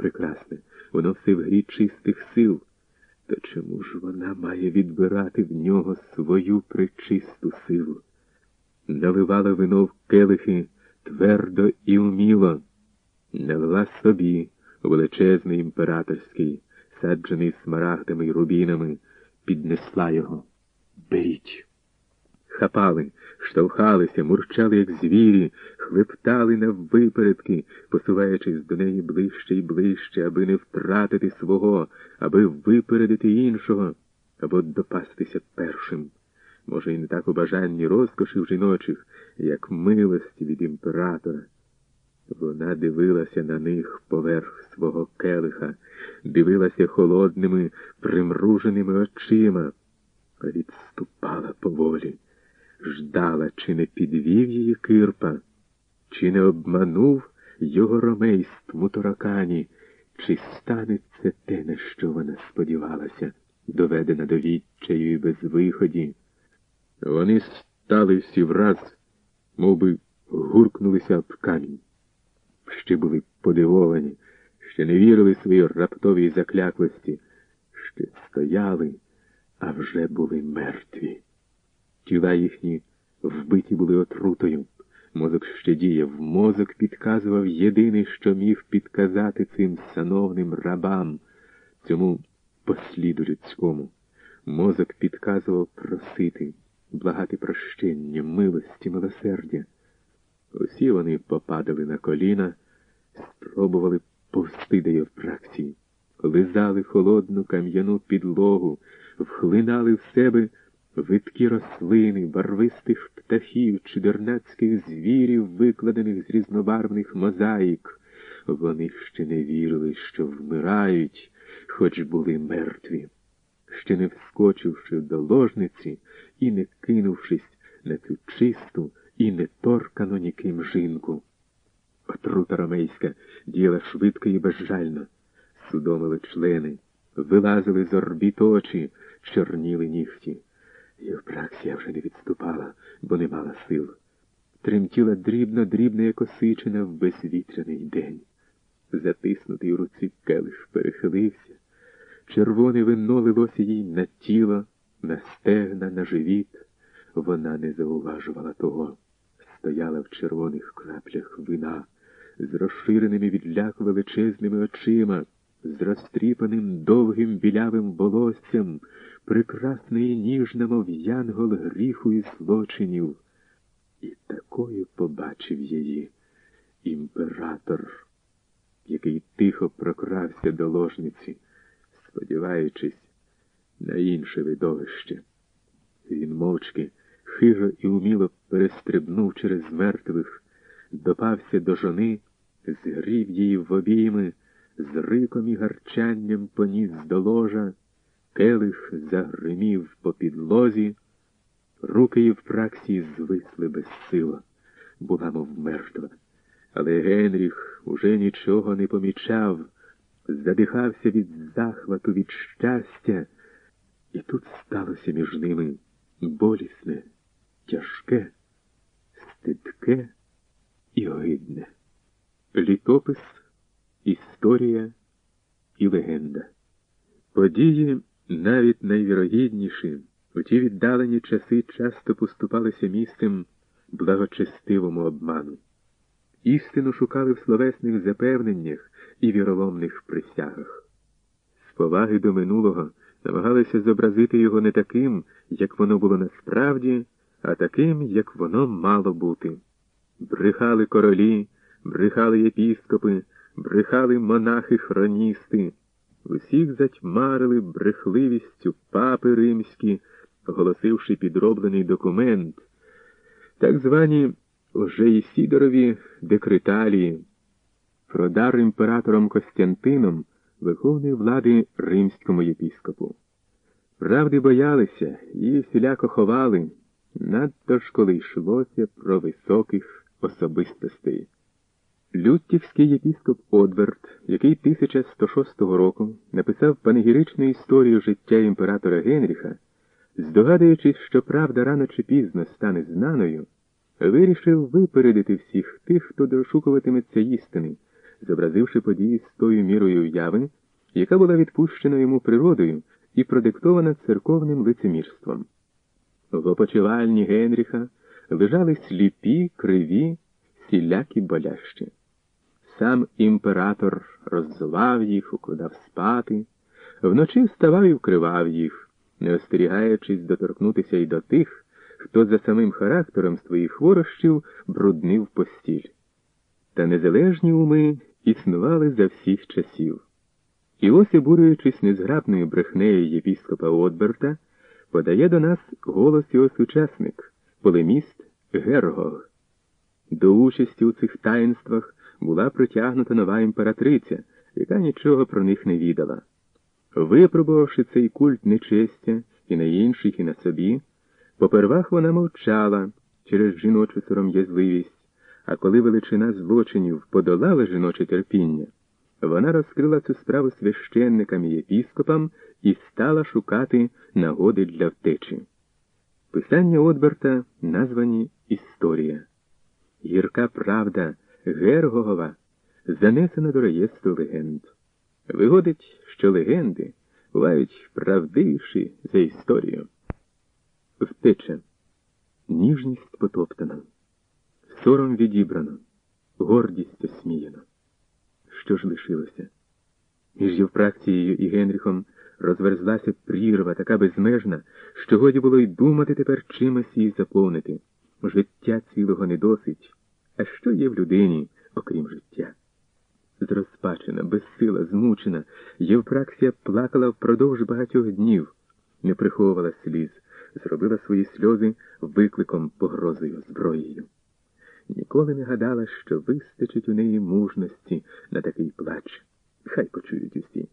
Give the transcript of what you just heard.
прекрасне, воно все в грі чистих сил. То чому ж вона має відбирати в нього свою причисту силу? Наливала вино в келихи твердо і вміло, налила собі величезний імператорський, саджений смарагдами й рубінами, піднесла його. Беріть. Хапали, штовхалися, мурчали, як звірі, хлептали наввипередки, посуваючись до неї ближче і ближче, аби не втратити свого, аби випередити іншого, або допастися першим. Може, і не так у бажанні розкошів жіночих, як милості від імператора. Вона дивилася на них поверх свого келиха, дивилася холодними, примруженими очима, відступала поволі ждала, чи не підвів її кирпа, чи не обманув його ромейств муторакані, чи станеться те, на що вона сподівалася, доведена до відчаю і безвиході. Вони стали всі враз, мов би, гуркнулися об камінь. Ще були подивовані, ще не вірили своїй раптовій закляклості, ще стояли, а вже були мертві. Тіла їхні вбиті були отрутою. Мозок ще діяв, мозок підказував єдине, що міг підказати цим сановним рабам, цьому посліду людському. Мозок підказував просити, благати прощення, милості, милосердя. Усі вони попадали на коліна, спробували повсти до праксії, лизали холодну кам'яну підлогу, вхлинали в себе видкі рослини, барвистих птахів, чудернацьких звірів, викладених з різнобарвних мозаїк. Вони ще не вірили, що вмирають, хоч були мертві, ще не вскочивши до ложниці і не кинувшись на цю чисту і не торкану ніким жінку. Отрута ромейська діяла швидко і безжально, судомили члени, вилазили з орбіт очі, чорніли нігті. Євпраксія вже не відступала, бо не мала сил. Тремтіла дрібно, дрібно, як осичена в безвітряний день. Затиснутий у руці келих перехилився. Червоне вино лилося їй на тіло, на стегна, на живіт. Вона не зауважувала того. Стояла в червоних краплях вина, з розширеними відляк величезними очима, з розтріпаним довгим білявим волоссям прекрасна і ніжна, мов янгол гріху і злочинів. І такою побачив її імператор, який тихо прокрався до ложниці, сподіваючись на інше видовище. Він мовчки, хижо і уміло перестрибнув через мертвих, допався до жони, згрів її в обійми, з риком і гарчанням поніс до ложа. Келих загримів по підлозі, руки Євпраксії звисли безсило, була мов мертва. Але Генріх уже нічого не помічав, задихався від захвату, від щастя, і тут сталося між ними болісне, тяжке, стидке і огидне. Літопис, історія і легенда. Події навіть найвірогідніші у ті віддалені часи часто поступалися місцем благочестивому обману. Істину шукали в словесних запевненнях і віроломних присягах. З поваги до минулого намагалися зобразити його не таким, як воно було насправді, а таким, як воно мало бути. Брехали королі, брехали єпіскопи, брехали монахи-хроністи. Усіх затьмарили брехливістю папи римські, оголосивши підроблений документ, так звані Лжеїсідорові декреталії, про дар імператором Костянтином верховної влади римському єпіскопу. Правди боялися і всіляко ховали, надто ж коли йшлося про високих особистостей. Люттівський єпіскоп Одверт, який 1106 року написав панегіричну історію життя імператора Генріха, здогадуючись, що правда рано чи пізно стане знаною, вирішив випередити всіх тих, хто дошукуватиметься істини, зобразивши події з тою мірою уяви, яка була відпущена йому природою і продиктована церковним лицемірством. В опочивальні Генріха лежали сліпі, криві, сілякі болящі. Сам імператор роззував їх, укладав спати, вночі вставав і вкривав їх, не остерігаючись доторкнутися й до тих, хто за самим характером своїх хворощів бруднив постіль. Та незалежні уми існували за всіх часів. І ось, обурюючись незграбною брехнею єпіскопа Отберта, подає до нас голос його сучасник, полеміст Гергог. До участі у цих таїнствах була притягнута нова імператриця, яка нічого про них не відала. Випробувавши цей культ нечестя і на інших, і на собі, попервах вона мовчала через жіночу сором'язливість, а коли величина злочинів подолала жіноче терпіння, вона розкрила цю справу священникам і єпіскопам і стала шукати нагоди для втечі. Писання Отберта названі Історія. Гірка правда Гергогова занесена до реєстру легенд. Виходить, що легенди бувають правдивіші за історію. Втеча, ніжність потоптана, сором відібрано, гордість осміяно. Що ж лишилося? Між Євпракцією і Генріхом розверзлася прірва, така безмежна, що годі було й думати тепер чимось її заповнити. Життя цілого не досить. А що є в людині, окрім життя? Зрозпачена, безсила, змучена, Євпраксія плакала впродовж багатьох днів, не приховувала сліз, зробила свої сльози викликом погрозою зброєю. Ніколи не гадала, що вистачить у неї мужності на такий плач. Хай почують усі.